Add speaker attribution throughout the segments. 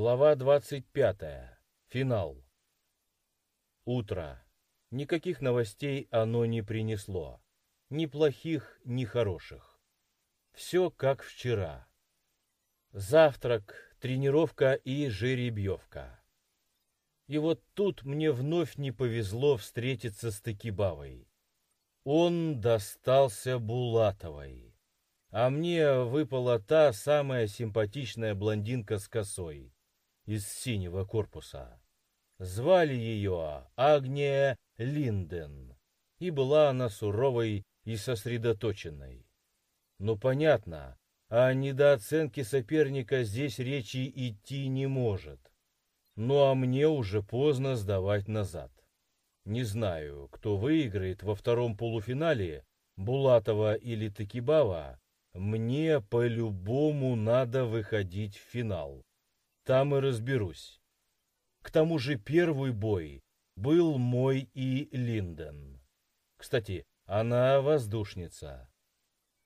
Speaker 1: Глава 25. Финал. Утро. Никаких новостей оно не принесло. Ни плохих, ни хороших. Все как вчера. Завтрак, тренировка и жеребьевка. И вот тут мне вновь не повезло встретиться с Такибавой. Он достался Булатовой. А мне выпала та самая симпатичная блондинка с косой из синего корпуса. Звали ее Агния Линден, и была она суровой и сосредоточенной. Ну, понятно, о недооценке соперника здесь речи идти не может. Ну, а мне уже поздно сдавать назад. Не знаю, кто выиграет во втором полуфинале, Булатова или Такибава, мне по-любому надо выходить в финал. Там и разберусь. К тому же первый бой был мой и Линден. Кстати, она воздушница.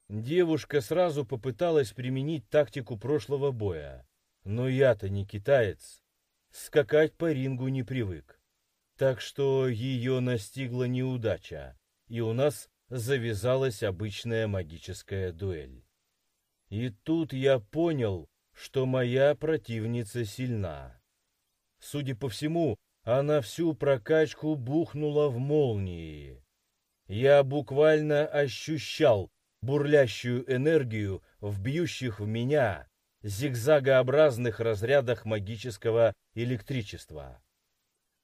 Speaker 1: Девушка сразу попыталась применить тактику прошлого боя. Но я-то не китаец. Скакать по рингу не привык. Так что ее настигла неудача, и у нас завязалась обычная магическая дуэль. И тут я понял, что моя противница сильна. Судя по всему, она всю прокачку бухнула в молнии. Я буквально ощущал бурлящую энергию в бьющих в меня зигзагообразных разрядах магического электричества.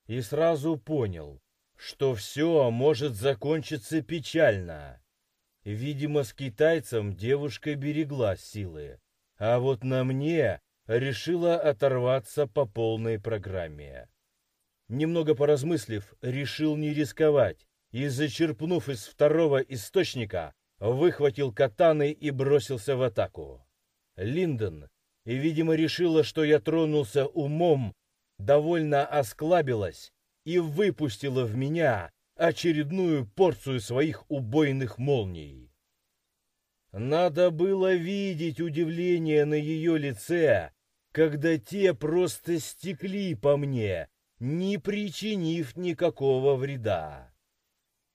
Speaker 1: И сразу понял, что все может закончиться печально. Видимо, с китайцем девушка берегла силы, а вот на мне решила оторваться по полной программе. Немного поразмыслив, решил не рисковать и, зачерпнув из второго источника, выхватил катаны и бросился в атаку. Линдон, и, видимо, решила, что я тронулся умом, довольно осклабилась и выпустила в меня очередную порцию своих убойных молний. Надо было видеть удивление на ее лице, когда те просто стекли по мне, не причинив никакого вреда.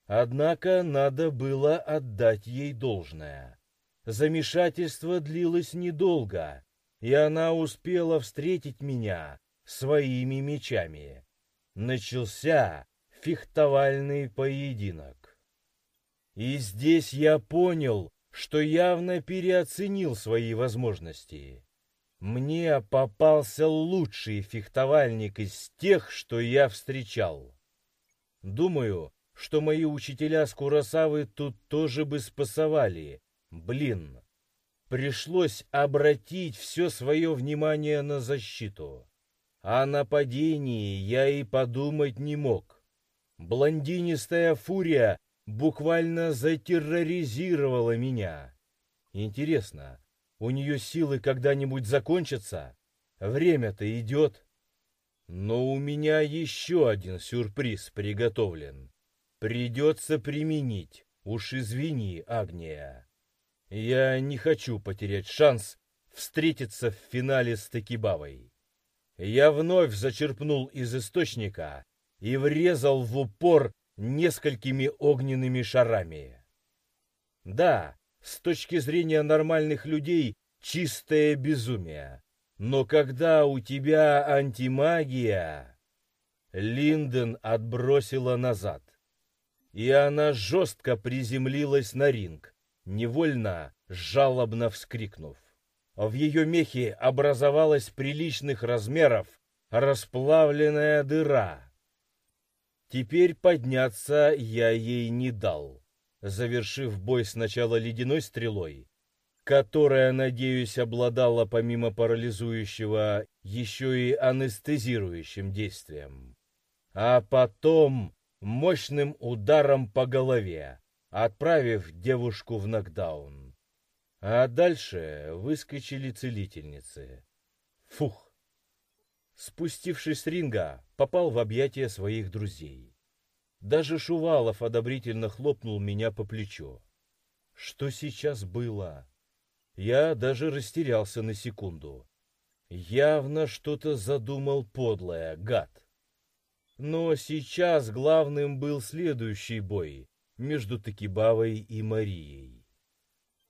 Speaker 1: Однако надо было отдать ей должное. Замешательство длилось недолго, и она успела встретить меня своими мечами. Начался фехтовальный поединок. И здесь я понял, что явно переоценил свои возможности. Мне попался лучший фехтовальник из тех, что я встречал. Думаю, что мои учителя с Курасавы тут тоже бы спасовали. Блин, пришлось обратить все свое внимание на защиту. О нападении я и подумать не мог. Блондинистая фурия буквально затерроризировала меня. Интересно, у нее силы когда-нибудь закончатся? Время-то идет. Но у меня еще один сюрприз приготовлен. Придется применить, уж извини, Агния. Я не хочу потерять шанс встретиться в финале с Такибавой. Я вновь зачерпнул из источника и врезал в упор несколькими огненными шарами. Да, с точки зрения нормальных людей, чистое безумие. Но когда у тебя антимагия... Линден отбросила назад. И она жестко приземлилась на ринг, невольно, жалобно вскрикнув. В ее мехе образовалась приличных размеров расплавленная дыра, Теперь подняться я ей не дал, завершив бой сначала ледяной стрелой, которая, надеюсь, обладала помимо парализующего еще и анестезирующим действием, а потом мощным ударом по голове, отправив девушку в нокдаун. А дальше выскочили целительницы. Фух! Спустившись с ринга, попал в объятия своих друзей. Даже Шувалов одобрительно хлопнул меня по плечу. Что сейчас было? Я даже растерялся на секунду. Явно что-то задумал подлое, гад. Но сейчас главным был следующий бой между Такибавой и Марией.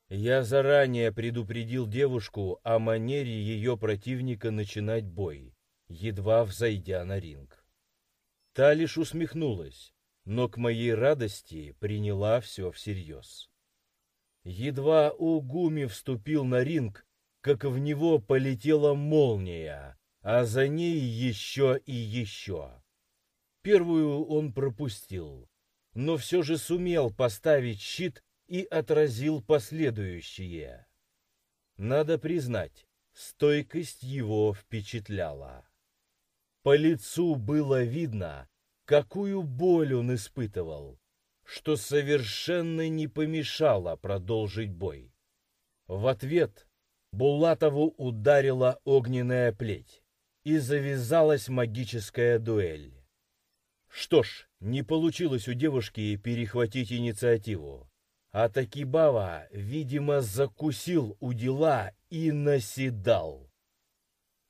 Speaker 1: Я заранее предупредил девушку о манере ее противника начинать бой, едва взойдя на ринг. Та лишь усмехнулась, но к моей радости приняла все всерьез. Едва Угуми вступил на ринг, как в него полетела молния, а за ней еще и еще. Первую он пропустил, но все же сумел поставить щит и отразил последующие. Надо признать, стойкость его впечатляла. По лицу было видно, какую боль он испытывал, что совершенно не помешало продолжить бой. В ответ Булатову ударила огненная плеть, и завязалась магическая дуэль. Что ж, не получилось у девушки перехватить инициативу. А Такибава, видимо, закусил у дела и наседал.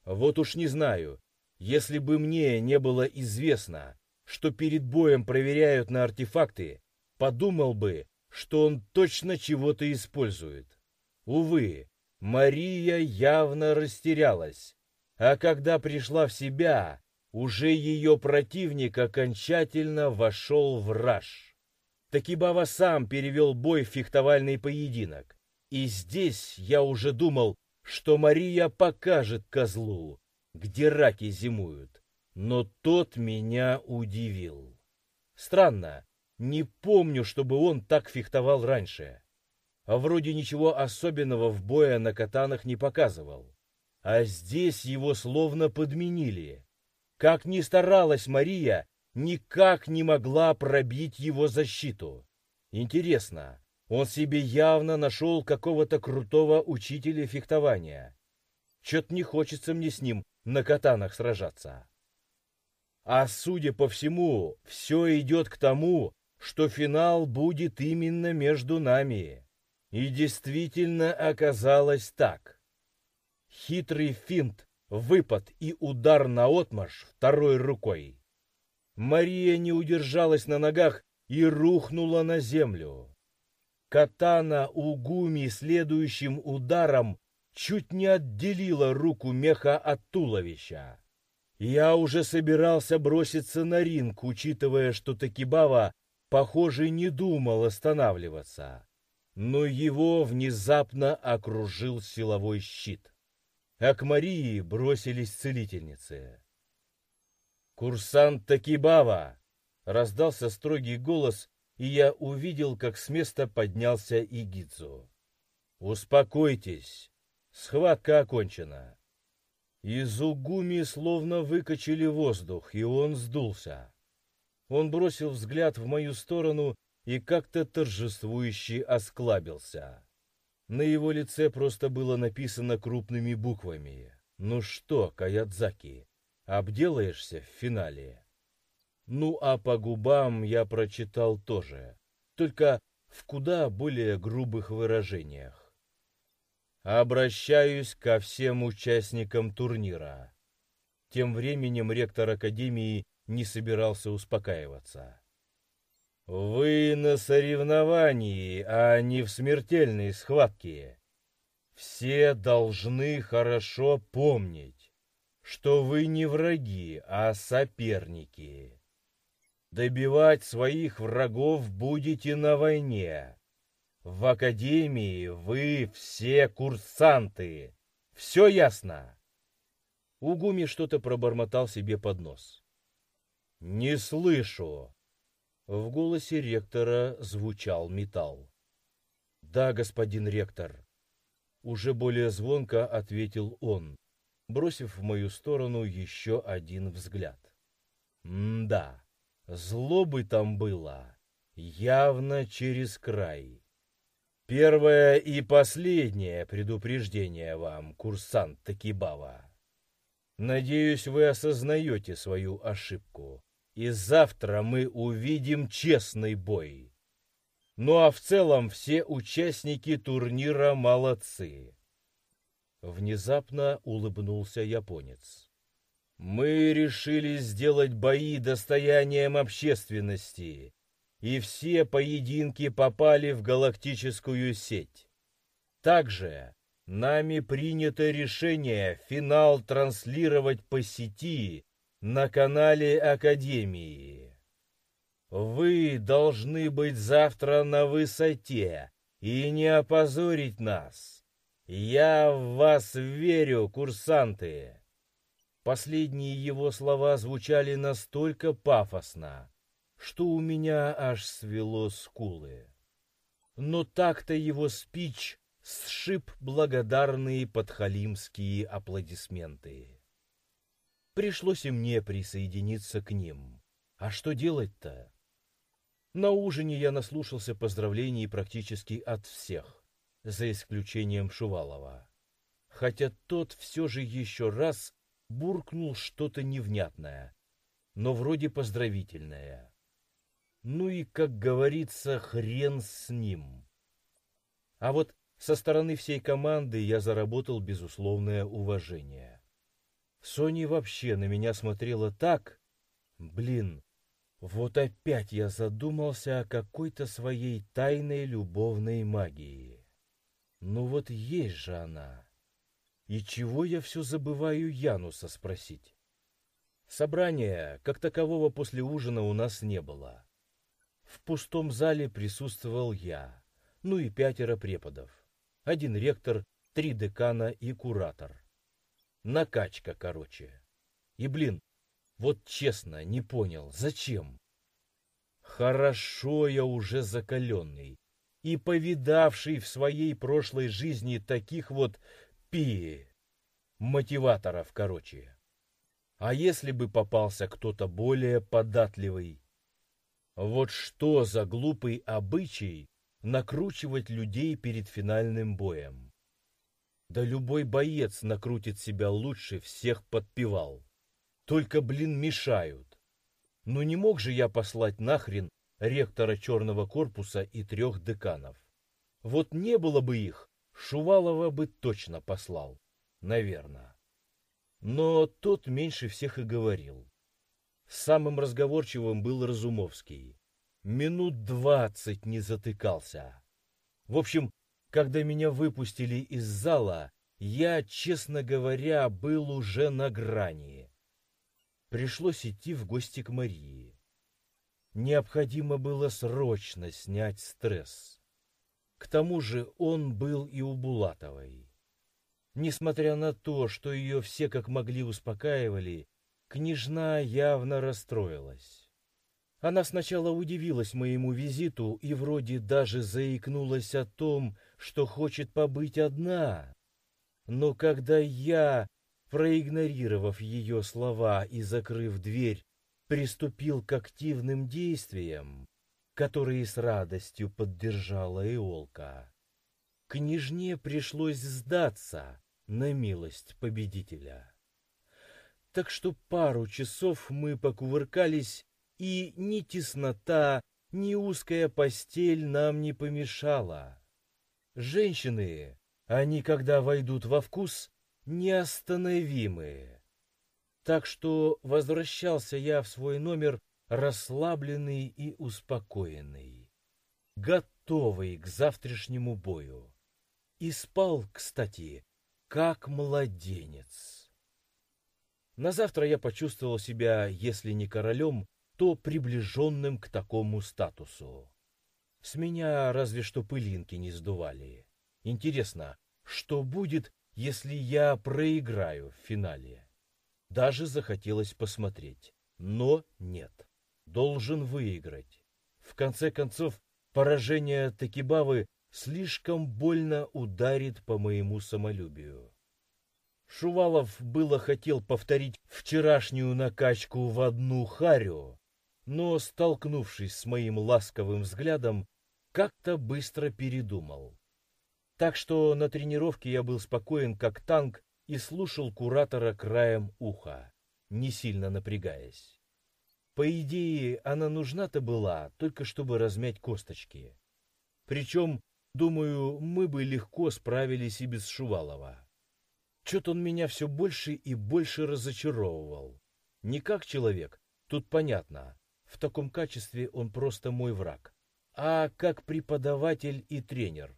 Speaker 1: Вот уж не знаю, если бы мне не было известно, что перед боем проверяют на артефакты, подумал бы, что он точно чего-то использует. Увы, Мария явно растерялась, а когда пришла в себя, уже ее противник окончательно вошел в раж. Такибава сам перевел бой в фехтовальный поединок. И здесь я уже думал, что Мария покажет козлу, где раки зимуют. Но тот меня удивил. Странно, не помню, чтобы он так фехтовал раньше. А вроде ничего особенного в бое на катанах не показывал. А здесь его словно подменили. Как ни старалась Мария, никак не могла пробить его защиту. Интересно, он себе явно нашел какого-то крутого учителя фехтования. Чё-то не хочется мне с ним на катанах сражаться. А судя по всему, все идет к тому, что финал будет именно между нами. И действительно оказалось так. Хитрый финт, выпад и удар на отмаш второй рукой. Мария не удержалась на ногах и рухнула на землю. Катана Угуми следующим ударом чуть не отделила руку меха от туловища. Я уже собирался броситься на ринг, учитывая, что Такибава, похоже, не думал останавливаться. Но его внезапно окружил силовой щит. А к Марии бросились целительницы. «Курсант Такибава!» — раздался строгий голос, и я увидел, как с места поднялся Игидзу. «Успокойтесь! Схватка окончена!» Из Угуми словно выкачали воздух, и он сдулся. Он бросил взгляд в мою сторону и как-то торжествующе осклабился. На его лице просто было написано крупными буквами. «Ну что, Каядзаки, обделаешься в финале. Ну а по губам я прочитал тоже, только в куда более грубых выражениях. Обращаюсь ко всем участникам турнира. Тем временем ректор Академии не собирался успокаиваться. Вы на соревновании, а не в смертельной схватке. Все должны хорошо помнить что вы не враги, а соперники. Добивать своих врагов будете на войне. В академии вы все курсанты. Все ясно?» Угуми что-то пробормотал себе под нос. «Не слышу!» В голосе ректора звучал металл. «Да, господин ректор!» Уже более звонко ответил он бросив в мою сторону еще один взгляд. М-да, злобы там было, явно через край. Первое и последнее предупреждение вам, курсант Такибава. Надеюсь, вы осознаете свою ошибку, и завтра мы увидим честный бой. Ну а в целом все участники турнира молодцы. Внезапно улыбнулся японец. Мы решили сделать бои достоянием общественности, и все поединки попали в галактическую сеть. Также нами принято решение финал транслировать по сети на канале Академии. Вы должны быть завтра на высоте и не опозорить нас. Я в вас верю, курсанты. Последние его слова звучали настолько пафосно, что у меня аж свело скулы. Но так-то его спич сшиб благодарные подхалимские аплодисменты. Пришлось и мне присоединиться к ним. А что делать-то? На ужине я наслушался поздравлений практически от всех, за исключением Шувалова. Хотя тот все же еще раз буркнул что-то невнятное, но вроде поздравительное. Ну и, как говорится, хрен с ним. А вот со стороны всей команды я заработал безусловное уважение. Соня вообще на меня смотрела так, блин, вот опять я задумался о какой-то своей тайной любовной магии. Ну вот есть же она. И чего я все забываю Януса спросить? Собрания, как такового после ужина у нас не было. В пустом зале присутствовал я, ну и пятеро преподов. Один ректор, три декана и куратор. Накачка, короче. И, блин, вот честно, не понял, зачем? Хорошо я уже закаленный и повидавший в своей прошлой жизни таких вот пи... мотиваторов, короче. А если бы попался кто-то более податливый? Вот что за глупый обычай накручивать людей перед финальным боем? Да любой боец накрутит себя лучше всех подпевал. Только, блин, мешают. Ну не мог же я послать нахрен ректора черного корпуса и трех деканов. Вот не было бы их, Шувалова бы точно послал. Наверное. Но тот меньше всех и говорил. Самым разговорчивым был Разумовский. Минут двадцать не затыкался. В общем, когда меня выпустили из зала, я, честно говоря, был уже на грани. Пришлось идти в гости к Марии. Необходимо было срочно снять стресс. К тому же он был и у Булатовой. Несмотря на то, что ее все как могли успокаивали, княжна явно расстроилась. Она сначала удивилась моему визиту и вроде даже заикнулась о том, что хочет побыть одна. Но когда я, проигнорировав ее слова и закрыв дверь, приступил к активным действиям, которые с радостью поддержала Иолка, княжне пришлось сдаться на милость победителя. Так что пару часов мы покувыркались и ни теснота, ни узкая постель нам не помешала. Женщины, они, когда войдут во вкус, неостановимые. Так что возвращался я в свой номер расслабленный и успокоенный, готовый к завтрашнему бою. И спал, кстати, как младенец. На завтра я почувствовал себя, если не королем, то приближенным к такому статусу. С меня разве что пылинки не сдували. Интересно, что будет, если я проиграю в финале? Даже захотелось посмотреть, но нет. Должен выиграть. В конце концов, поражение Такибавы слишком больно ударит по моему самолюбию. Шувалов было хотел повторить вчерашнюю накачку в одну харю, но, столкнувшись с моим ласковым взглядом, как-то быстро передумал. Так что на тренировке я был спокоен, как танк, и слушал куратора краем уха, не сильно напрягаясь. По идее, она нужна-то была, только чтобы размять косточки. Причем, думаю, мы бы легко справились и без Шувалова. Чё-то он меня все больше и больше разочаровывал. Не как человек, тут понятно. В таком качестве он просто мой враг. А как преподаватель и тренер.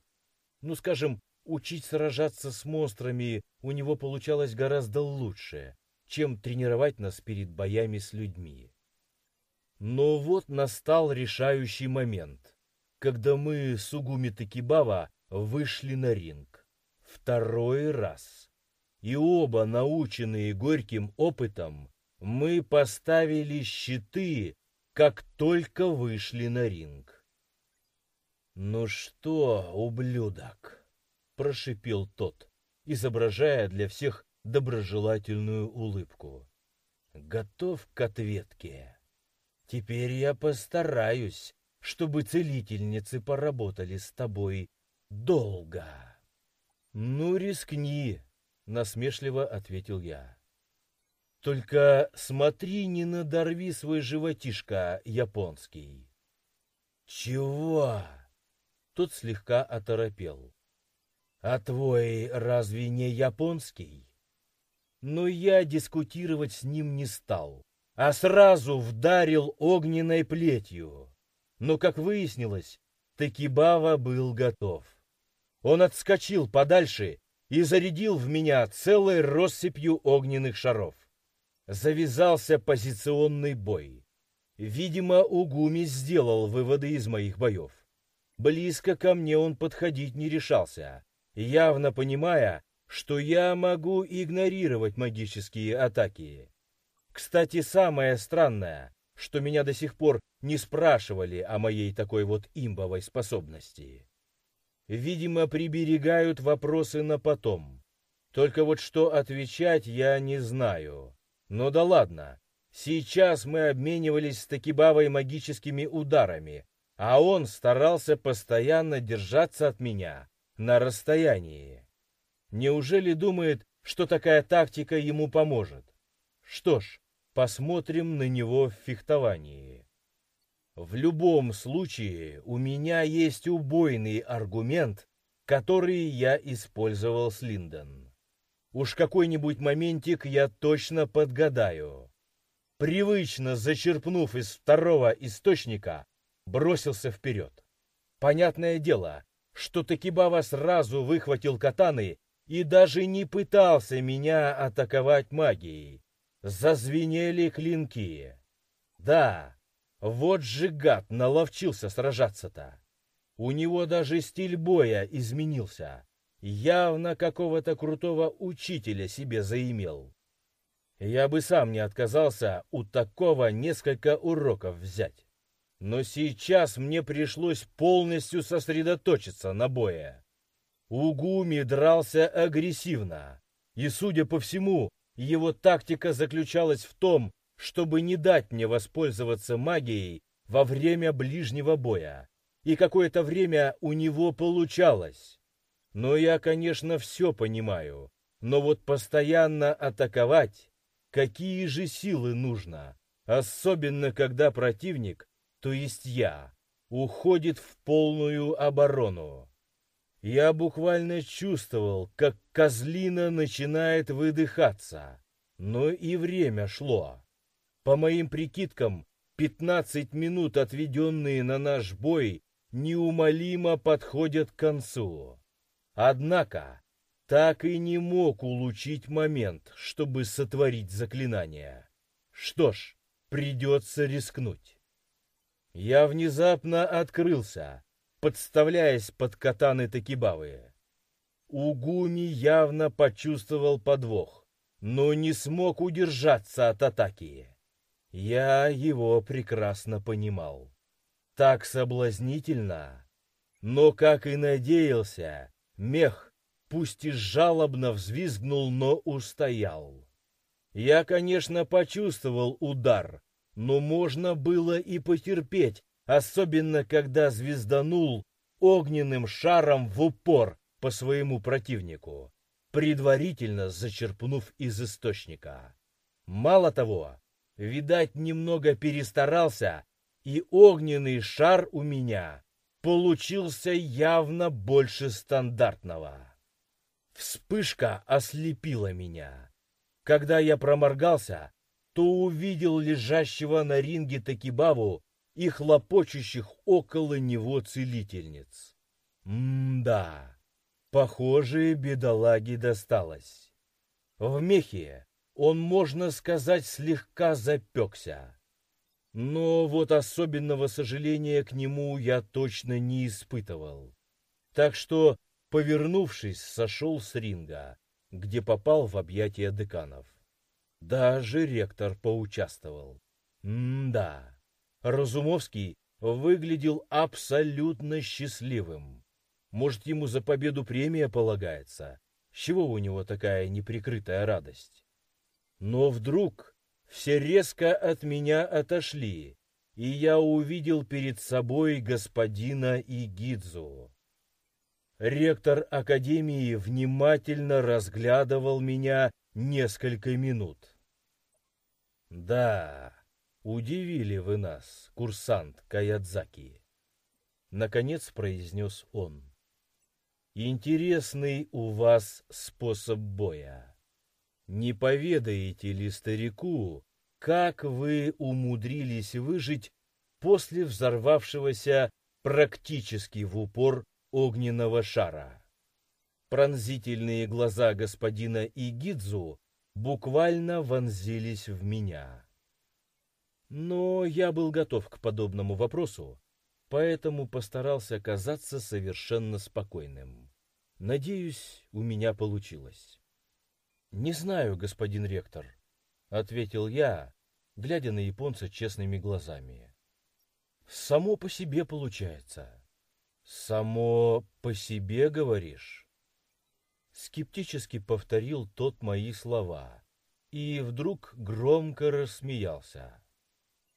Speaker 1: Ну, скажем, учить сражаться с монстрами у него получалось гораздо лучше, чем тренировать нас перед боями с людьми. Но вот настал решающий момент, когда мы с Угуми Такибава вышли на ринг. Второй раз. И оба, наученные горьким опытом, мы поставили щиты, как только вышли на ринг. «Ну что, ублюдок?» — прошипел тот, изображая для всех доброжелательную улыбку. «Готов к ответке. Теперь я постараюсь, чтобы целительницы поработали с тобой долго». «Ну, рискни», — насмешливо ответил я. «Только смотри, не надорви свой животишко японский». «Чего?» Тот слегка оторопел. «А твой разве не японский?» Но я дискутировать с ним не стал, а сразу вдарил огненной плетью. Но, как выяснилось, Такибава был готов. Он отскочил подальше и зарядил в меня целой россыпью огненных шаров. Завязался позиционный бой. Видимо, Угуми сделал выводы из моих боев. Близко ко мне он подходить не решался, явно понимая, что я могу игнорировать магические атаки. Кстати, самое странное, что меня до сих пор не спрашивали о моей такой вот имбовой способности. Видимо, приберегают вопросы на потом. Только вот что отвечать я не знаю. Но да ладно. Сейчас мы обменивались с Такибавой магическими ударами, а он старался постоянно держаться от меня на расстоянии. Неужели думает, что такая тактика ему поможет? Что ж, посмотрим на него в фехтовании. В любом случае, у меня есть убойный аргумент, который я использовал с Линдон. Уж какой-нибудь моментик я точно подгадаю. Привычно зачерпнув из второго источника, бросился вперед. Понятное дело, что Такибава сразу выхватил катаны и даже не пытался меня атаковать магией. Зазвенели клинки. Да, вот же гад наловчился сражаться-то. У него даже стиль боя изменился. Явно какого-то крутого учителя себе заимел. Я бы сам не отказался у такого несколько уроков взять. Но сейчас мне пришлось полностью сосредоточиться на бое. Угуми дрался агрессивно, и, судя по всему, его тактика заключалась в том, чтобы не дать мне воспользоваться магией во время ближнего боя. И какое-то время у него получалось. Но я, конечно, все понимаю. Но вот постоянно атаковать, какие же силы нужно? Особенно, когда противник, то есть я, уходит в полную оборону. Я буквально чувствовал, как козлина начинает выдыхаться. Но и время шло. По моим прикидкам, 15 минут, отведенные на наш бой, неумолимо подходят к концу. Однако, так и не мог улучить момент, чтобы сотворить заклинание. Что ж, придется рискнуть. Я внезапно открылся, подставляясь под катаны Такибавы. Угуми явно почувствовал подвох, но не смог удержаться от атаки. Я его прекрасно понимал. Так соблазнительно. Но, как и надеялся, мех, пусть и жалобно взвизгнул, но устоял. Я, конечно, почувствовал удар, но можно было и потерпеть, особенно когда звезданул огненным шаром в упор по своему противнику, предварительно зачерпнув из источника. Мало того, видать, немного перестарался, и огненный шар у меня получился явно больше стандартного. Вспышка ослепила меня. Когда я проморгался, то увидел лежащего на ринге Такибаву и хлопочущих около него целительниц. М-да, похоже, бедолаге досталось. В мехе он, можно сказать, слегка запекся. Но вот особенного сожаления к нему я точно не испытывал. Так что, повернувшись, сошел с ринга, где попал в объятия деканов. Даже ректор поучаствовал. М-да, Разумовский выглядел абсолютно счастливым. Может, ему за победу премия полагается? Чего у него такая неприкрытая радость? Но вдруг все резко от меня отошли, и я увидел перед собой господина Игидзу. Ректор Академии внимательно разглядывал меня несколько минут. Да, удивили вы нас, курсант Каядзаки. Наконец произнес он. Интересный у вас способ боя. Не поведаете ли старику, как вы умудрились выжить после взорвавшегося практически в упор огненного шара? Пронзительные глаза господина Игидзу буквально вонзились в меня. Но я был готов к подобному вопросу, поэтому постарался казаться совершенно спокойным. Надеюсь, у меня получилось. «Не знаю, господин ректор», — ответил я, глядя на японца честными глазами. «Само по себе получается». «Само по себе, говоришь?» скептически повторил тот мои слова и вдруг громко рассмеялся.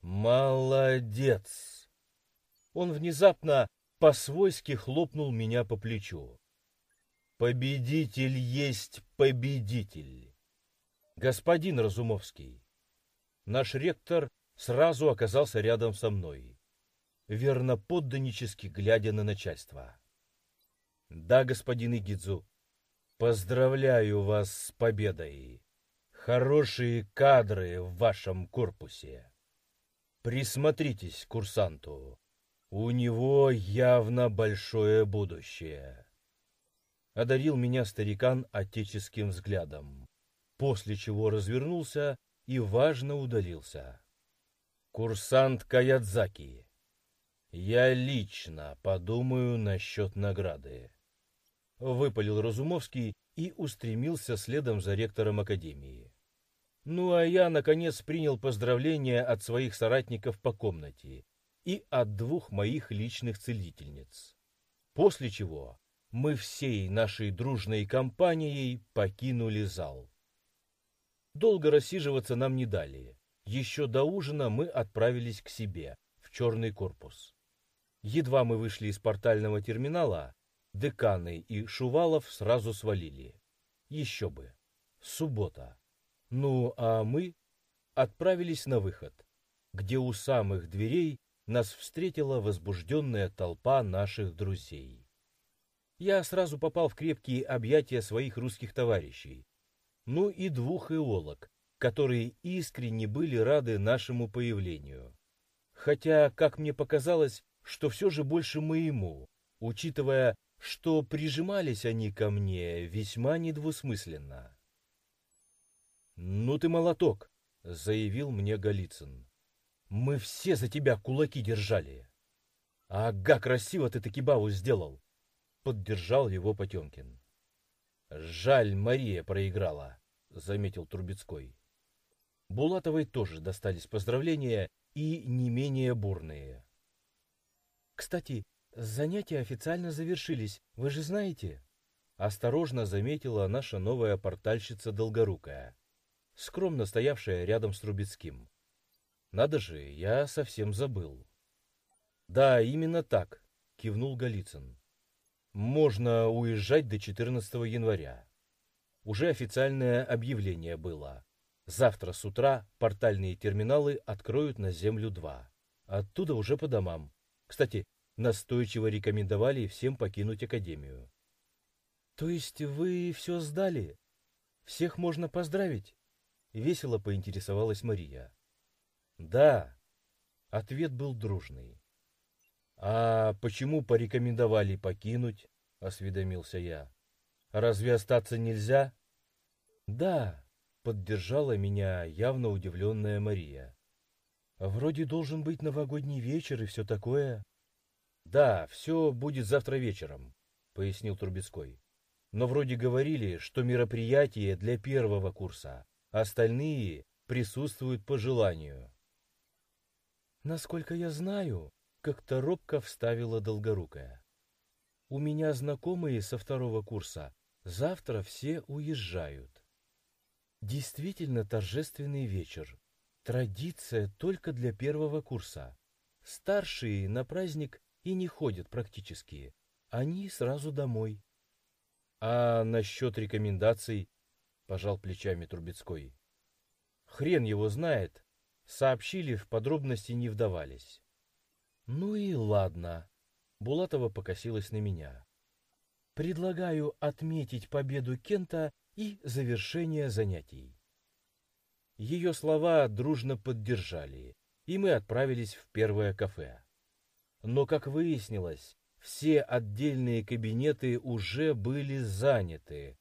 Speaker 1: «Молодец!» Он внезапно по-свойски хлопнул меня по плечу. «Победитель есть победитель!» «Господин Разумовский!» Наш ректор сразу оказался рядом со мной, верно подданнически глядя на начальство. «Да, господин Игидзу, Поздравляю вас с победой. Хорошие кадры в вашем корпусе. Присмотритесь к курсанту. У него явно большое будущее. Одарил меня старикан отеческим взглядом, после чего развернулся и важно удалился. Курсант Каядзаки. Я лично подумаю насчет награды выпалил Разумовский и устремился следом за ректором академии. Ну а я, наконец, принял поздравления от своих соратников по комнате и от двух моих личных целительниц. После чего мы всей нашей дружной компанией покинули зал. Долго рассиживаться нам не дали. Еще до ужина мы отправились к себе, в черный корпус. Едва мы вышли из портального терминала, Деканы и Шувалов сразу свалили. Еще бы. Суббота. Ну, а мы отправились на выход, где у самых дверей нас встретила возбужденная толпа наших друзей. Я сразу попал в крепкие объятия своих русских товарищей, ну и двух иолог, которые искренне были рады нашему появлению. Хотя, как мне показалось, что все же больше моему, учитывая что прижимались они ко мне весьма недвусмысленно. «Ну ты молоток!» — заявил мне Голицын. «Мы все за тебя кулаки держали!» «Ага, красиво ты таки баву сделал!» — поддержал его Потемкин. «Жаль, Мария проиграла», — заметил Трубецкой. Булатовой тоже достались поздравления и не менее бурные. «Кстати, Занятия официально завершились, вы же знаете? Осторожно заметила наша новая портальщица Долгорукая, скромно стоявшая рядом с Трубецким. Надо же, я совсем забыл. Да, именно так, кивнул Голицын. Можно уезжать до 14 января. Уже официальное объявление было. Завтра с утра портальные терминалы откроют на Землю-2. Оттуда уже по домам. Кстати, настойчиво рекомендовали всем покинуть Академию. То есть вы все сдали? Всех можно поздравить? Весело поинтересовалась Мария. Да. Ответ был дружный. А почему порекомендовали покинуть? Осведомился я. Разве остаться нельзя? Да, поддержала меня явно удивленная Мария. Вроде должен быть новогодний вечер и все такое. Да, все будет завтра вечером, пояснил Трубецкой. Но вроде говорили, что мероприятие для первого курса, остальные присутствуют по желанию. Насколько я знаю, как-то робко вставила Долгорукая. У меня знакомые со второго курса завтра все уезжают. Действительно торжественный вечер. Традиция только для первого курса. Старшие на праздник и не ходят практически. Они сразу домой. А насчет рекомендаций, пожал плечами Трубецкой. Хрен его знает. Сообщили, в подробности не вдавались. Ну и ладно. Булатова покосилась на меня. Предлагаю отметить победу Кента и завершение занятий. Ее слова дружно поддержали, и мы отправились в первое кафе. Но, как выяснилось, все отдельные кабинеты уже были заняты,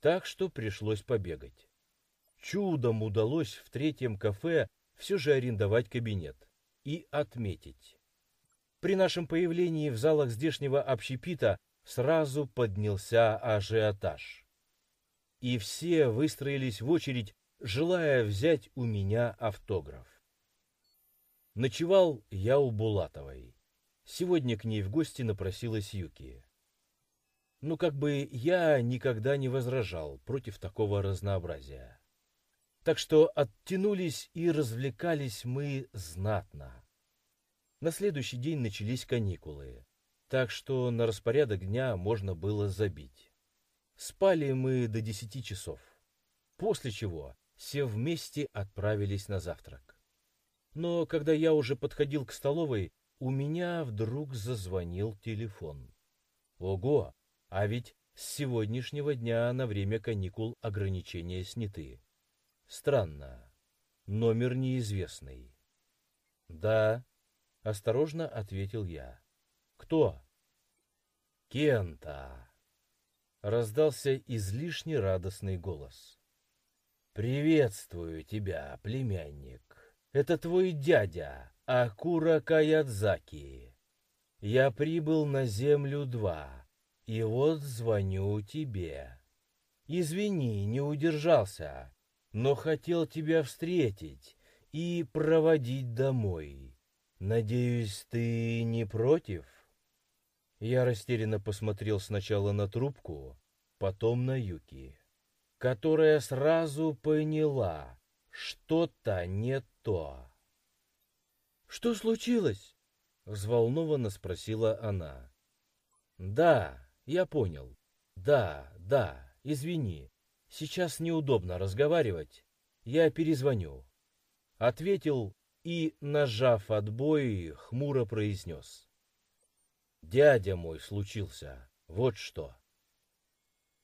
Speaker 1: так что пришлось побегать. Чудом удалось в третьем кафе все же арендовать кабинет и отметить. При нашем появлении в залах здешнего общепита сразу поднялся ажиотаж и все выстроились в очередь, желая взять у меня автограф. Ночевал я у Булатовой. Сегодня к ней в гости напросилась Юки. Ну, как бы я никогда не возражал против такого разнообразия. Так что оттянулись и развлекались мы знатно. На следующий день начались каникулы, так что на распорядок дня можно было забить. Спали мы до десяти часов, после чего все вместе отправились на завтрак. Но когда я уже подходил к столовой, у меня вдруг зазвонил телефон. Ого, а ведь с сегодняшнего дня на время каникул ограничения сняты. Странно. Номер неизвестный. Да, осторожно ответил я. Кто? Кента раздался излишне радостный голос. «Приветствую тебя, племянник. Это твой дядя, Акура Каядзаки. Я прибыл на Землю-2, и вот звоню тебе. Извини, не удержался, но хотел тебя встретить и проводить домой. Надеюсь, ты не против?» Я растерянно посмотрел сначала на трубку, потом на Юки, которая сразу поняла, что-то не то. «Что случилось?» — взволнованно спросила она. «Да, я понял. Да, да, извини. Сейчас неудобно разговаривать. Я перезвоню». Ответил и, нажав отбой, хмуро произнес. Дядя мой случился. Вот что.